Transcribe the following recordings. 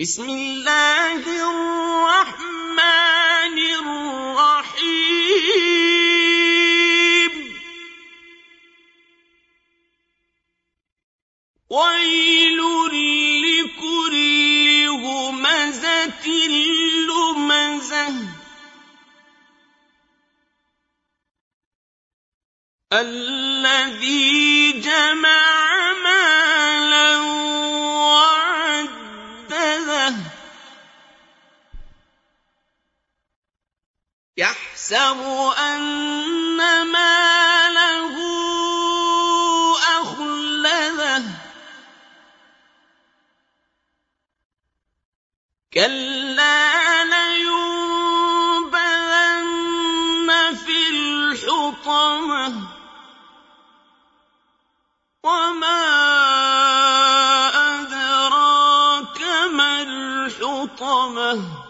بسم الله الرحمن الرحيم. ويل لكل همزة لمزة. الذي يحسب أن ماله اخلده كلا لينبذن في الحطمة. وما أدراك ما الحطمة.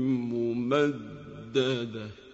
مُّمَدَّدَةٍ.